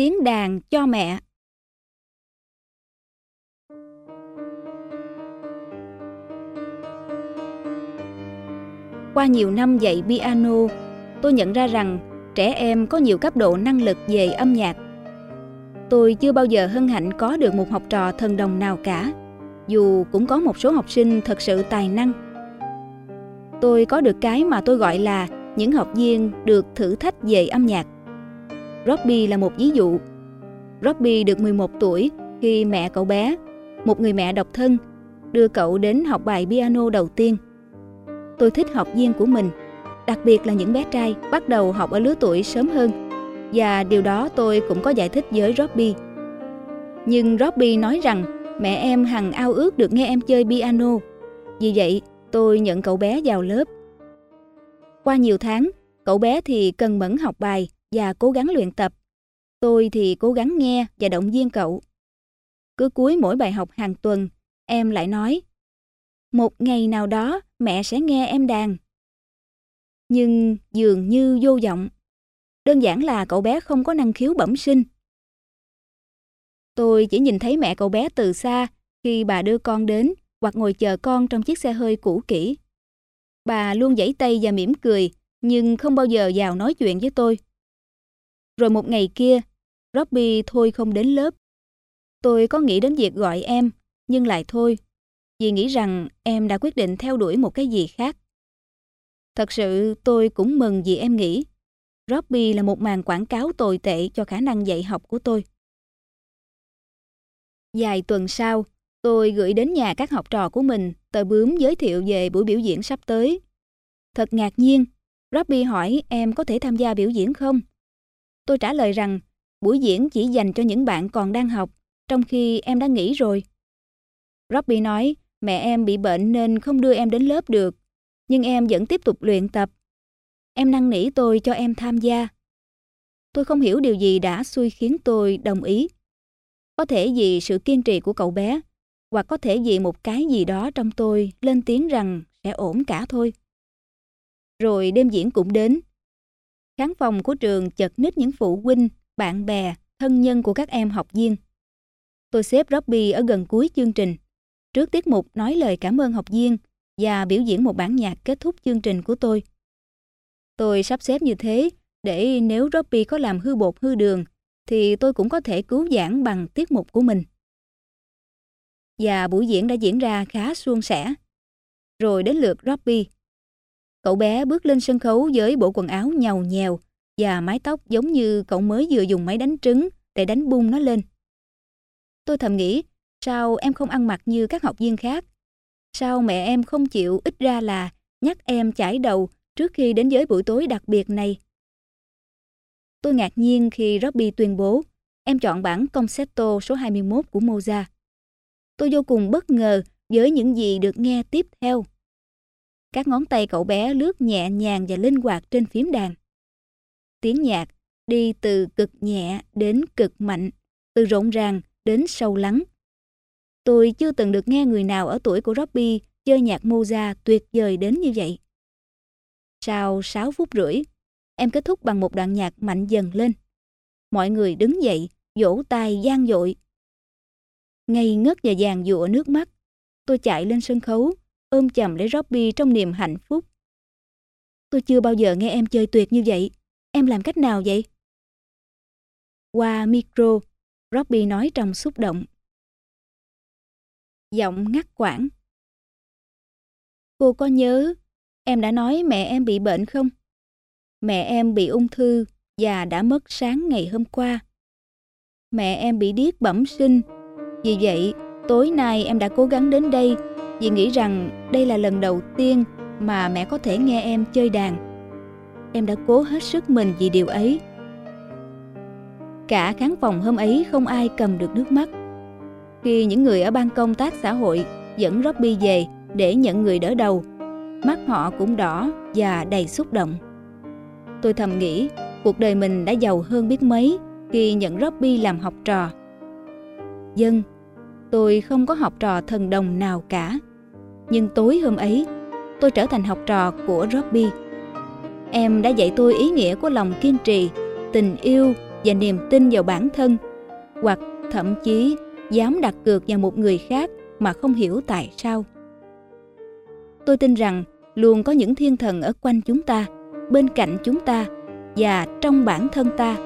tiếng đàn cho mẹ. Qua nhiều năm dạy piano, tôi nhận ra rằng trẻ em có nhiều cấp độ năng lực về âm nhạc. Tôi chưa bao giờ hân hạnh có được một học trò thần đồng nào cả, dù cũng có một số học sinh thật sự tài năng. Tôi có được cái mà tôi gọi là những học viên được thử thách về âm nhạc. Robbie là một ví dụ. Robbie được 11 tuổi khi mẹ cậu bé, một người mẹ độc thân, đưa cậu đến học bài piano đầu tiên. Tôi thích học viên của mình, đặc biệt là những bé trai bắt đầu học ở lứa tuổi sớm hơn. Và điều đó tôi cũng có giải thích với Robbie. Nhưng Robbie nói rằng mẹ em hằng ao ước được nghe em chơi piano. Vì vậy, tôi nhận cậu bé vào lớp. Qua nhiều tháng, cậu bé thì cần mẫn học bài và cố gắng luyện tập. Tôi thì cố gắng nghe và động viên cậu. Cứ cuối mỗi bài học hàng tuần, em lại nói Một ngày nào đó mẹ sẽ nghe em đàn. Nhưng dường như vô vọng. Đơn giản là cậu bé không có năng khiếu bẩm sinh. Tôi chỉ nhìn thấy mẹ cậu bé từ xa khi bà đưa con đến hoặc ngồi chờ con trong chiếc xe hơi cũ kỹ. Bà luôn giãy tay và mỉm cười, nhưng không bao giờ vào nói chuyện với tôi. Rồi một ngày kia, Robbie thôi không đến lớp. Tôi có nghĩ đến việc gọi em, nhưng lại thôi, vì nghĩ rằng em đã quyết định theo đuổi một cái gì khác. Thật sự tôi cũng mừng vì em nghĩ. Robbie là một màn quảng cáo tồi tệ cho khả năng dạy học của tôi. Vài tuần sau, tôi gửi đến nhà các học trò của mình tờ bướm giới thiệu về buổi biểu diễn sắp tới. Thật ngạc nhiên, Robbie hỏi em có thể tham gia biểu diễn không? Tôi trả lời rằng buổi diễn chỉ dành cho những bạn còn đang học, trong khi em đã nghỉ rồi. Robbie nói mẹ em bị bệnh nên không đưa em đến lớp được, nhưng em vẫn tiếp tục luyện tập. Em năn nỉ tôi cho em tham gia. Tôi không hiểu điều gì đã xui khiến tôi đồng ý. Có thể vì sự kiên trì của cậu bé, hoặc có thể vì một cái gì đó trong tôi lên tiếng rằng sẽ ổn cả thôi. Rồi đêm diễn cũng đến. Khán phòng của trường chật ních những phụ huynh, bạn bè, thân nhân của các em học viên. Tôi xếp Robbie ở gần cuối chương trình. Trước tiết mục nói lời cảm ơn học viên và biểu diễn một bản nhạc kết thúc chương trình của tôi. Tôi sắp xếp như thế để nếu Robbie có làm hư bột hư đường thì tôi cũng có thể cứu giảng bằng tiết mục của mình. Và buổi diễn đã diễn ra khá suôn sẻ. Rồi đến lượt Robbie. Cậu bé bước lên sân khấu với bộ quần áo nhàu nhèo và mái tóc giống như cậu mới vừa dùng máy đánh trứng để đánh bung nó lên. Tôi thầm nghĩ, sao em không ăn mặc như các học viên khác? Sao mẹ em không chịu ít ra là nhắc em chải đầu trước khi đến với buổi tối đặc biệt này? Tôi ngạc nhiên khi Robbie tuyên bố em chọn bản concerto số 21 của Mozart. Tôi vô cùng bất ngờ với những gì được nghe tiếp theo. Các ngón tay cậu bé lướt nhẹ nhàng và linh hoạt trên phím đàn. Tiếng nhạc đi từ cực nhẹ đến cực mạnh, từ rộn ràng đến sâu lắng. Tôi chưa từng được nghe người nào ở tuổi của Robbie chơi nhạc Mozart tuyệt vời đến như vậy. Sau 6 phút rưỡi, em kết thúc bằng một đoạn nhạc mạnh dần lên. Mọi người đứng dậy, vỗ tay gian dội. Ngây ngất và vàng dụa nước mắt, tôi chạy lên sân khấu, ôm chầm lấy Robbie trong niềm hạnh phúc. Tôi chưa bao giờ nghe em chơi tuyệt như vậy. Em làm cách nào vậy? Qua micro, Robbie nói trong xúc động. Giọng ngắt quãng. Cô có nhớ em đã nói mẹ em bị bệnh không? Mẹ em bị ung thư và đã mất sáng ngày hôm qua. Mẹ em bị điếc bẩm sinh. Vì vậy, tối nay em đã cố gắng đến đây vì nghĩ rằng đây là lần đầu tiên mà mẹ có thể nghe em chơi đàn. Em đã cố hết sức mình vì điều ấy. Cả khán phòng hôm ấy không ai cầm được nước mắt. Khi những người ở ban công tác xã hội dẫn Robbie về để nhận người đỡ đầu, mắt họ cũng đỏ và đầy xúc động. Tôi thầm nghĩ cuộc đời mình đã giàu hơn biết mấy khi nhận Robbie làm học trò. Dân, tôi không có học trò thần đồng nào cả. Nhưng tối hôm ấy, tôi trở thành học trò của Robbie. Em đã dạy tôi ý nghĩa của lòng kiên trì, tình yêu và niềm tin vào bản thân hoặc thậm chí dám đặt cược vào một người khác mà không hiểu tại sao. Tôi tin rằng luôn có những thiên thần ở quanh chúng ta bên cạnh chúng ta và trong bản thân ta.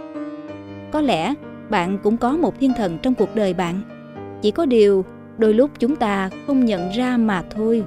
Có lẽ bạn cũng có một thiên thần trong cuộc đời bạn. Chỉ có điều đôi lúc chúng ta không nhận ra mà thôi.